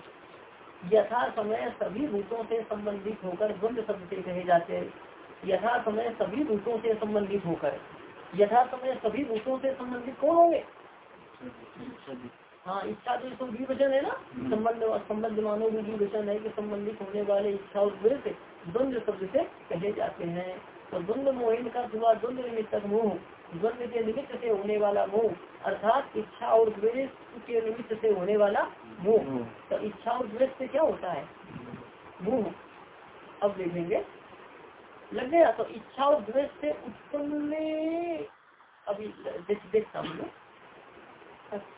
यथा समय सभी भूतों से संबंधित होकर द्वंद शब्द से कहे जाते हैं। यथा समय सभी भूतों से संबंधित होकर। यथा समय सभी भूतों से संबंधित कौन होंगे? हाँ इच्छा तो इसको वचन है ना? संबंध संबंध मानो भी वचन है कि संबंधित होने वाले इच्छा और द्वेष द्वंद शब्द से कहे जाते हैं। तो द्वंद मोहिन का हुआ द्वंद निमित्त मोह द्वंद के निमित्त से होने वाला मोह अर्थात इच्छा और द्वेष के निमित्त से होने वाला मोह। तो इच्छा और द्वेष से क्या होता है? मोह। अब देखेंगे। लग गया? तो इच्छा और द्वेष से उत्पन्न अभी देखता हूँ अच्छा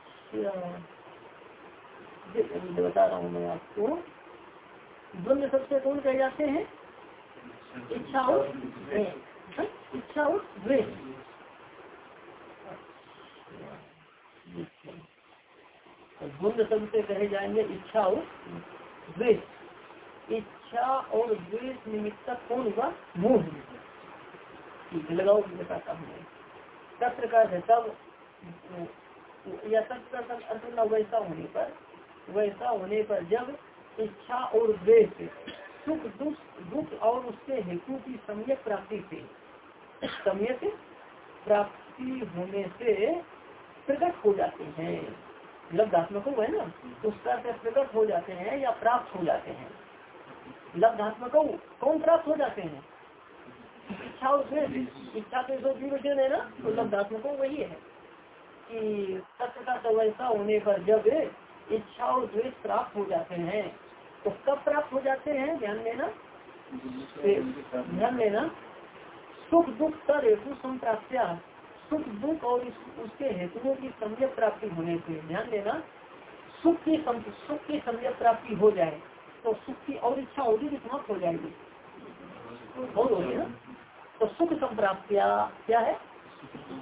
बता रहा हूँ मैं आपको। द्वंद सबसे कौन कह जाते हैं? इच्छा और हाँ? इच्छा और द्वेष। द्वंद शब्द से कहे जाएँगे इच्छा और द्वेष। इच्छा और द्वेष निमित्त कौन हुआ? मोह। लगाओ बताता हूँ। तत्र का तब या वैसा होने पर, वैसा होने पर जब इच्छा और द्वेष, सुख, दुख दुख और उसके हेतु की सम्यक प्राप्ति से, सम्यक प्राप्ति होने से प्रकट हो जाते हैं। लब्धात्मक है ना? उसका से प्रकट हो जाते हैं या प्राप्त हो जाते हैं? लब्धात्मक कौन प्राप्त हो जाते हैं? इच्छा उसमें इच्छा तो है ना तो लब्धात्मक वही है। कि सत्य का तो वैसा होने पर जब इच्छा और द्वेष प्राप्त हो जाते हैं तो कब प्राप्त हो जाते हैं? ध्यान देना। ध्यान देना। सुख दुख कर हेतु संप्राप्त्या। सुख दुख और उसके हेतुओं की सम्यक प्राप्ति होने से। ध्यान देना। सुख की सुख की सम्यक प्राप्ति हो जाए तो सुख की और इच्छा होगी कि समाप्त हो जाएगी। बहुत होगी ना तो सुख संप्राप्तिया क्या है?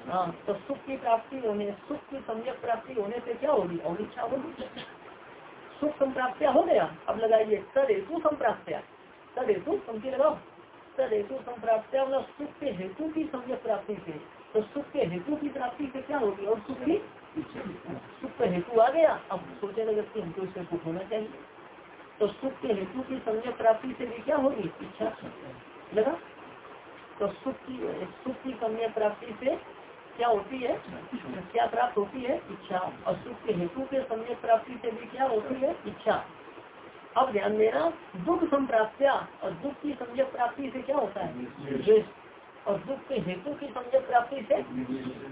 हाँ तो सुख की प्राप्ति होने, सुख की सम्यक प्राप्ति होने से क्या होगी? और इच्छा होगी। सुख संप्राप्तिया हो गया। अब लगाइए तद हेतु संप्राप्तिया। तद हेतु पंक्ति लगाओ। तद हेतु संप्राप्तिया मतलब सुख के हेतु की सम्यक प्राप्ति से। तो सुख के हेतु की प्राप्ति से क्या होगी? और सुख की? सुख का हेतु आ गया। अब सोचे लगे कि हमको इससे सुख होना चाहिए। तो सुख के हेतु की सम्यक प्राप्ति से भी क्या होगी? इच्छा। लगा। तो सुख की सुख की कन्या प्राप्ति से क्या होती है? क्या प्राप्त होती है? इच्छा। और सुख के हेतु के समय प्राप्ति से भी क्या होती है? इच्छा। अब ध्यान देना दुख संप्राप्तिया और दुख की समय प्राप्ति से क्या होता है? द्वेष। और दुख के हेतु की समय प्राप्ति से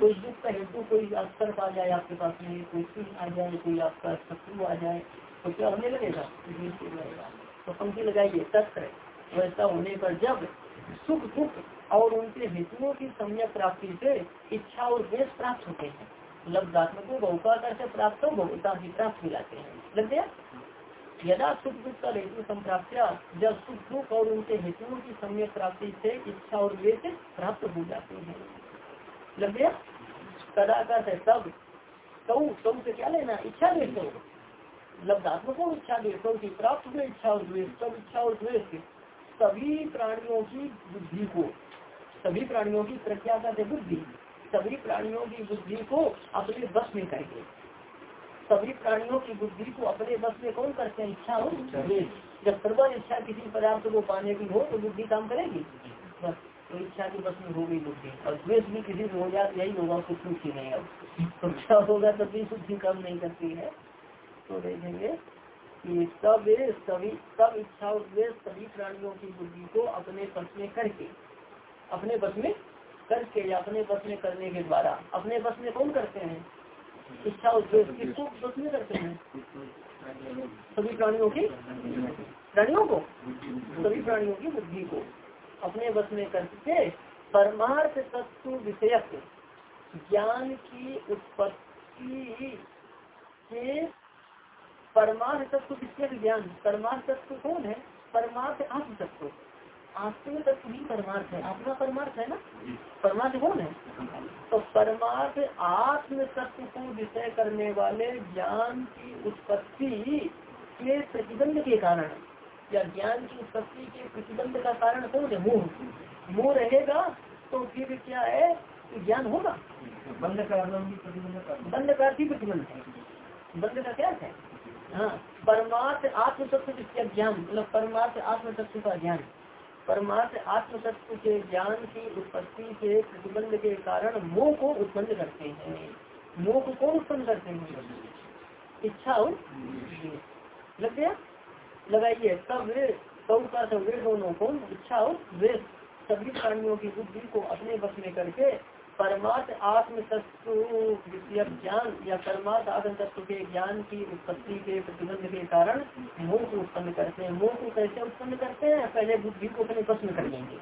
कोई दुख का हेतु कोई अवसर आ जाए आपके पास में कोई चीज़ आ जाए कोई आपका शत्रु आ जाए तो क्या होने लगेगा? तो पंक्ति लगाइए तत्व वैसा होने पर जब सुख दुख और उनके हेतुओं की सम्यक प्राप्ति से इच्छा और देश प्राप्त होते हैं। लब्धात्मक बहुकार से प्राप्त हो बहुता ही प्राप्त जाते हैं। लग गया? यदा सुख दुख का हेतु संप्राप्तिया, जब सुख दुख और उनके हेतुओं की सम्यक प्राप्ति से इच्छा और वेश प्राप्त हो जाते हैं। लग गया? कदाकर है तब कऊ कऊ से क्या लेना? इच्छा देशो लब्धात्मक इच्छा देशो की प्राप्त हुए इच्छा और द्वेष। तब इच्छा और द्वेष सभी प्राणियों की बुद्धि को सभी प्राणियों की प्रज्ञा का बुद्धि सभी प्राणियों की बुद्धि को अपने बस में करके सभी प्राणियों की बुद्धि को अपने बस में कौन करते हैं? इच्छा हो जब सर्वन इच्छा किसी पदार्थ को पाने की हो तो बुद्धि काम करेगी। बस तो इच्छा की बस में हो गई बुद्धि। और द्वेष भी किसी से हो जाए यही होगा उसको सुख नहीं अब तो क्या होगा तब भी शुद्धि काम नहीं करती है। तो देखेंगे कि तब सभी तब इच्छा और द्वेष सभी प्राणियों की बुद्धि को अपने बस में करके अपने बस में करके या अपने बस में करने के द्वारा। अपने बस में कौन करते हैं? इच्छा उद्देश्य किसको बस में करते हैं। सभी प्राणियों की? प्राणियों को? सभी प्राणियों की बुद्धि को। अपने बस में करके परमार्थ तत्व विषयक ज्ञान की उत्पत्ति के परमार्थ तत्व विषय ज्ञान। परमार्थ तत्व कौन है? परमार्थ आत्म तत्व। आत्म तत्व ही परमार्थ है। आत्मा परमार्थ है ना? परमार्थ कौन है? तो परमार्थ आत्म तत्व को विषय करने वाले ज्ञान की उत्पत्ति के प्रतिबंध के कारण या ज्ञान की उत्पत्ति के प्रतिबंध का कारण कौन है? मोह। मोह रहेगा तो फिर क्या है? ज्ञान होगा। बंद बंद का प्रतिबंध है। बंद का क्या है? हाँ परमार्थ आत्म तत्व ज्ञान मतलब परमार्थ आत्म तत्व का ज्ञान। परमार्थ आत्म तत्व के ज्ञान की उत्पत्ति के प्रतिबंध के कारण मोह को उत्पन्न करते हैं। मोह को कौन उत्पन्न करते हैं? इच्छा और लग गया? लगाइए। तब कौन का दोनों को इच्छा और वे सभी प्राणियों की बुद्धि को अपने बस में करके परमार्थ आत्म तत्व ज्ञान या परमार्थ आत्म तत्व के ज्ञान की उत्पत्ति के प्रतिबंध के कारण मोह को उत्पन्न करते हैं। मोह को कैसे उत्पन्न करते हैं? पहले बुद्धि को अपने प्रश्न कर लेंगे।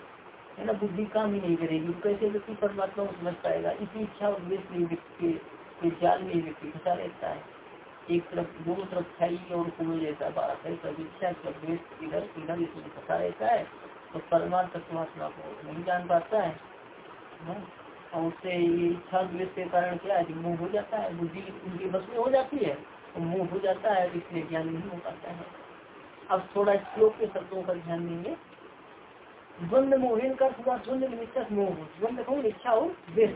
है ना? बुद्धि काम ही नहीं करेगी। कैसे व्यक्ति परमात्मा को समझ पाएगा? इसी इच्छा और में व्यक्ति के ज्ञान में व्यक्ति फंसा रहता है। एक तरफ़ दोनों तरफ़ छाई और कुएँ जैसा बात है। सब इच्छा इधर इधर इसमें फंसा रहता है। तो परमार्थ तत्वात्मा को नहीं जान पाता है। और उससे इच्छा द्वेष के कारण क्या है मुँह हो जाता है, बुद्धि उनकी बस में हो जाती है तो मुँह हो जाता है, इसलिए ज्ञान नहीं हो पाता है। अब थोड़ा श्लोक के शब्दों का ध्यान देंगे। द्वंद मोहिन का हुआ द्वंद निमित्त मोह द्वंद कौन? इच्छा और द्वेष।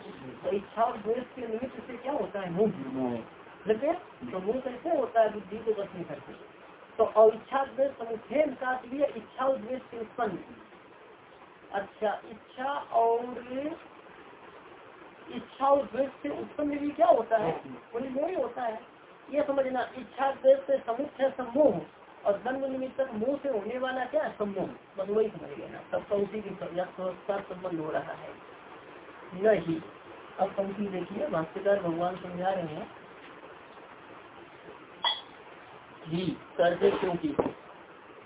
तो इच्छा और द्वेष के निमित्त से क्या होता है? मुँह। लगे तो मुँह कैसे होता है? बुद्धि को बस नहीं करते तो और इच्छा द्वेष समुखे का इच्छा और द्वेष से उत्पन्न। अच्छा इच्छा और इच्छा और द्वेष से उत्पन्न भी क्या होता है? वही मोह ही होता है। ये समझना, इच्छा, द्वेष से समुख है सम्मोह। और दंड निमित्त मुँह से होने वाला क्या है? सम्मोह। बस वही समझ लेना। सबका तो उसी की संबंध हो रहा है। नहीं। अब पंक्ति देखिए, भाष्यकार भगवान समझा रहे हैं। ही करते क्योंकि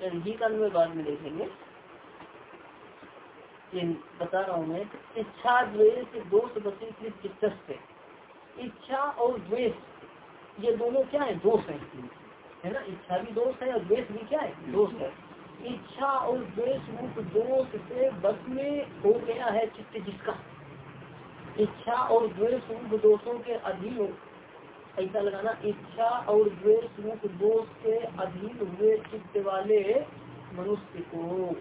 ही का बाद में देखेंगे। बता रहा हूँ मैं, इच्छा, द्वेष दोष बसीकृत चित्त इच्छा और द्वेष, ये दोनों क्या है? दोष है है ना? इच्छा भी दोष है और द्वेष भी क्या है? दोष है। इच्छा और द्वेष रूप दोष से बस में हो गया है चित्त जिसका। इच्छा और द्वेष रूप दोषों के अधीन ऐसा लगाना, इच्छा और द्वेष रूप दोष के अधीन हुए चित्त वाले मनुष्य को।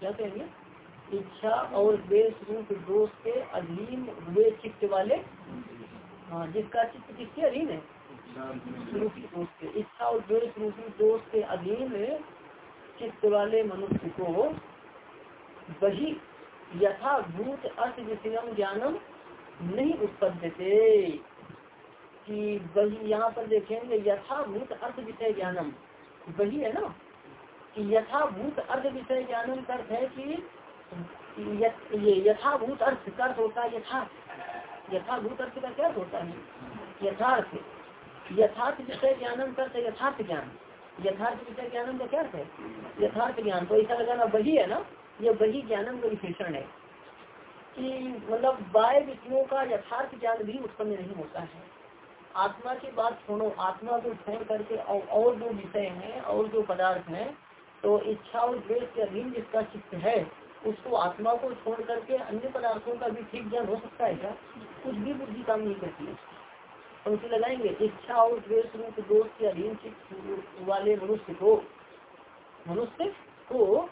क्या कहेंगे? इच्छा और द्वेष रूप दोष के अधीन हुए चित्त वाले। हाँ जिसका चित्त किसके अधीन है? के। इच्छा और द्वेष रूपी दोष के अधीन चित्त वाले मनुष्य को वही यथाभूत अर्थ विषय ज्ञानम नहीं उत्पन्न कि वही यहाँ पर देखेंगे यथाभूत अर्थ विषय ज्ञानम। वही है ना? कि यथाभूत अर्थ विषय ज्ञानम अर्थ है कि ये यथाभूत अर्थ का अर्थ होता है यथार्थ यथाभूत अर्थ का क्या होता है? यथार्थ। यथार्थ विषय ज्ञानम करते यथार्थ ज्ञान। यथार्थ विषय ज्ञानम का क्या है? यथार्थ ज्ञान। तो ऐसा लगाना वही है ना, ये वही ज्ञानम का विशेषण है कि मतलब बाय विषयों का यथार्थ ज्ञान भी उत्पन्न नहीं होता है। आत्मा की बात छोड़ो आत्मा को छोड़ करके और और जो विषय है, और जो पदार्थ है तो इच्छा और द्वेष के अधीन जिसका चित्त है उसको आत्मा को छोड़ करके अन्य पदार्थों का भी ठीक ज्ञान हो सकता है क्या? कुछ भी बुद्धि काम नहीं करती है। पंक्ति लगाएँगे, इच्छा और द्वेष रूप, दोष के अधीन वाले मनुष्य को मनुष्य को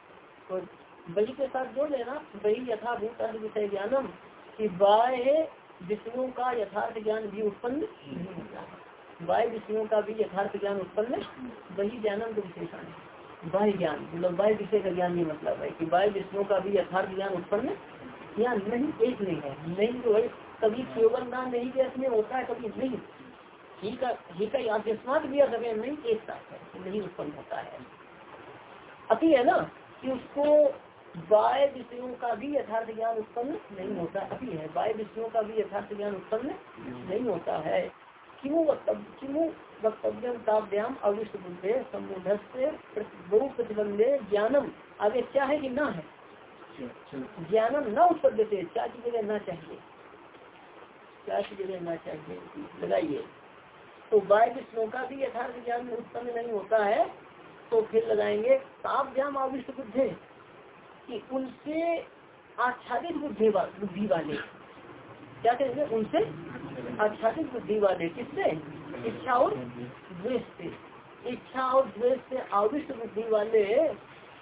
बलि के साथ जोड़ लेना। वही यथाभूत अर्थ विषय ज्ञानम, कि बाह्य विषयों का यथार्थ ज्ञान भी उत्पन्न नहीं होता। बाह्य विषयों का भी यथार्थ ज्ञान उत्पन्न वही ज्ञानम को विशेषण है। बाह्य ज्ञान मतलब बाह्य विषय का ज्ञान नहीं मतलब है कि बाह्य विषयों का भी यथार्थ ज्ञान उत्पन्न या नहीं, एक नहीं है। नहीं जो है, कभी केवल नाम नहीं के में होता है, कभी नहीं। ही का ही का अकस्मात भी अगर नहीं, एक साथ है, नहीं उत्पन्न होता है। अति है ना कि उसको बाह्य विषयों का भी यथार्थ ज्ञान उत्पन्न नहीं होता। अति है, बाह्य विषयों का भी यथार्थ ज्ञान उत्पन्न नहीं होता है। ज्ञानम आगे क्या है कि ना है? ज्ञानम न उत्पन्न थे क्या की जगह ना चाहिए। क्या की जगह ना चाहिए, लगाइए। तो बाह्य विष्णु का भी यथार्थ ज्ञान उत्पन्न नहीं होता है तो फिर लगाएँगे काव्याम अविष्ट बुद्धे कि उनसे आच्छादित बुद्धि बुद्धि वाले। क्या कहेंगे? उनसे आच्छादित बुद्धि वाले किससे? इच्छा और द्वेष से। इच्छा और द्वेष से आविष्ट बुद्धि वाले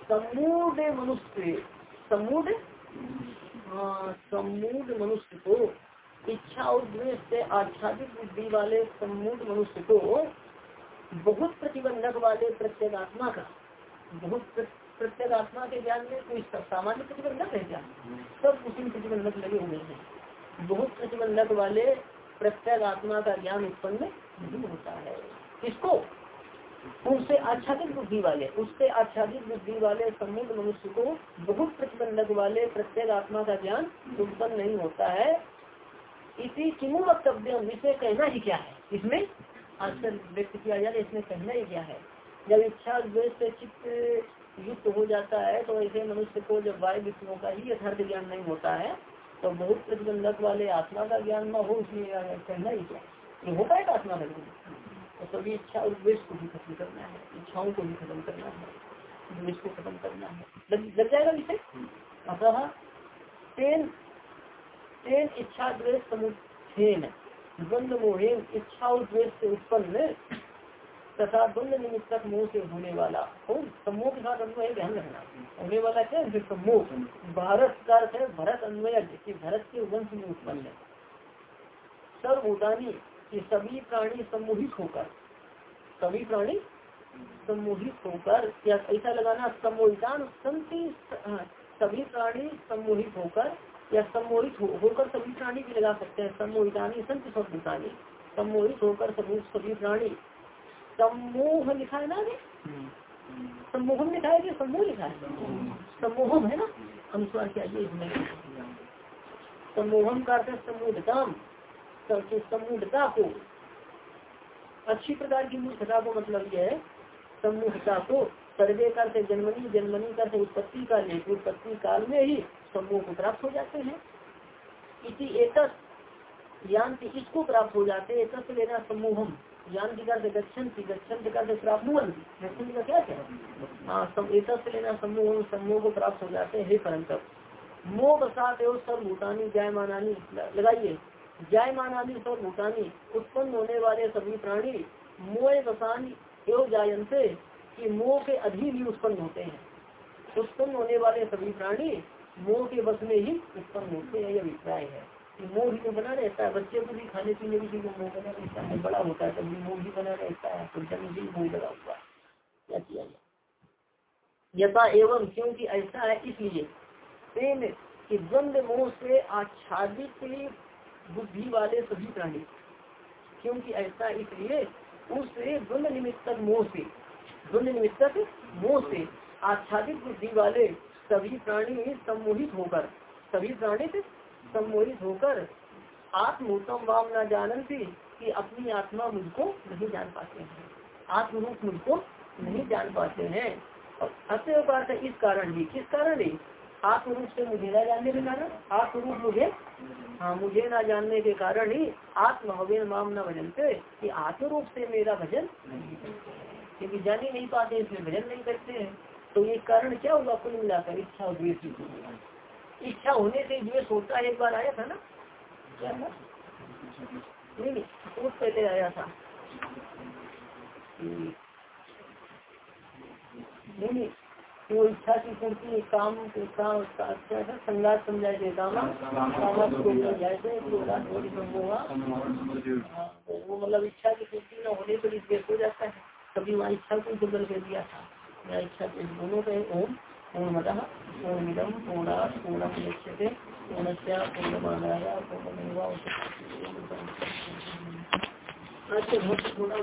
समूढ़ मनुष्य समूढ़ समूढ़ मनुष्य को। इच्छा और द्वेष से आच्छादित बुद्धि वाले समूढ़ मनुष्य को बहुत प्रतिबंधक वाले प्रत्येगात्मा का। बहुत प्रत्येगात्मा के ज्ञान में कोई सामान्य प्रतिबंधक है क्या? सब उसी प्रतिबंधक लगे हुए हैं। बहुत प्रतिबंधक वाले प्रत्येक आत्मा का ज्ञान उत्पन्न नहीं होता है। इसको उससे आच्छादित बुद्धि वाले, उससे आच्छादित बुद्धि वाले समूह मनुष्य को बहुत प्रतिबंधक वाले प्रत्येक आत्मा का ज्ञान उत्पन्न नहीं होता है। इसी किमु वक्तव्य इसे कहना ही क्या है? इसमें आजकल व्यक्त किया जाए, इसमें कहना ही क्या है? जब इच्छा द्वेष से चित्त युक्त हो जाता है तो ऐसे मनुष्य को जब वायु का ही यथार्थ ज्ञान नहीं होता है तो बहुत प्रतिबंधक वाले आत्मा का ज्ञान न हो, इसलिए कहना ही क्या? ये हो पाएगा आत्मा का ज्ञान? तो सभी इच्छा और द्वेष को भी खत्म करना है, इच्छाओं को भी खत्म करना है द्वेष को खत्म करना है। लग जाएगा विषय? अतः तेन तेन इच्छा द्वेष समुत्थेन द्वंद मोहेन इच्छा और द्वेष से उत्पन्न तथा द्वंद निमित्तक मोह से होने वाला हो समूह के साथ अन्वय ध्यान रखना। होने वाला क्या है? समूह भारत का अर्थ है भरत अन्वय भरत के वंश में उत्पन्न है। सर्वभूतानी कि सभी प्राणी सम्मोहित होकर सभी प्राणी सम्मोहित होकर या ऐसा लगाना सम्मोहितान संति सभी प्राणी सम्मोहित होकर या सम्मोहित हो, होकर सभी प्राणी भी लगा सकते हैं। सम्मोहितानी संत सर्वभूतानी। सम्मोहित होकर सभी सभी प्राणी सम्मोह लिखा है ना सम्मोहन लिखा है कि समूह लिखा है? सम्मोहम है ना? अनुसार क्या इसमें? सम्मोहन का अर्थ समूहताम समूहता को। अच्छी प्रकार की मूर्खता को मतलब यह है समूहता को सर्वे कर से जन्मनी जन्मनी कर से उत्पत्ति काल उत्पत्ति काल में ही समूह को प्राप्त हो जाते हैं। इसी एक यान इसको प्राप्त हो जाते हैं एक लेना समूहम ज्ञान की कर गच्छन की गच्छन कर प्राप्त गच्छन का क्या है हाँ एक लेना, समूह समूह को प्राप्त हो जाते हैं परंतु मोह प्रसाद एवं सब भूटानी जायमानी लगाइए। जायमानी सब भूटानी उत्पन्न होने वाले सभी प्राणी, मोह वसानी एवं जायंते कि मोह के अधीन ही उत्पन्न होते हैं। उत्पन्न होने वाले सभी प्राणी, मोह के बस में ही उत्पन्न होते हैं यह अभिप्राय है। कि मोह ही तो बना रहता है, बच्चे को भी खाने पीने की चीज़ों मोह बना रहता है। बड़ा होता है तभी मोह भी बना रहता है तो जन्म भी मोह लगा हुआ क्या किया जाए। यथा एवं, क्योंकि ऐसा है, इसलिए प्रेम कि द्वंद मोह से आच्छादित बुद्धि वाले सभी प्राणी, क्योंकि ऐसा इसलिए उस द्वंद निमित्तक मोह से, द्वंद निमित्तक मोह से आच्छादित बुद्धि वाले सभी प्राणी सम्मोहित होकर, सभी प्राणी सम्मोहित होकर आत्मोत्तम वाम न जानती कि अपनी आत्मा मुझको नहीं जान पाते हैं। आत्मरूप मुझको नहीं जान पाते हैं। और अतः इस कारण भी, किस कारण ही आत्म रूप से मुझे न जानने के कारण आत्म रूप मुझे हाँ मुझे ना जानने के कारण ही आत्म हवेन माम न भजन से कि आत्म रूप से मेरा भजन नहीं क्योंकि जान ही नहीं पाते, इसलिए भजन नहीं करते हैं। तो ये कारण क्या होगा कुल मिलाकर इच्छा और द्वेष इच्छा होने से द्वेष होता है एक बार आया था ना? नहीं नहीं पहले आया था। नहीं नहीं, वो इच्छा की पूर्ति, काम संघात समझाए थे काम वो मतलब इच्छा की पूर्ति न होने पर इस हो जाता है। कभी वहाँ इच्छा को बदल कर दिया था। या इच्छा दोनों पे ओम। पूर्णमद पूर्णमिदम पूर्णा पूर्णम लक्ष्य पूर्णस्या पूर्णमानाया पूर्णमेवा। अच्छा बहुत थोड़ा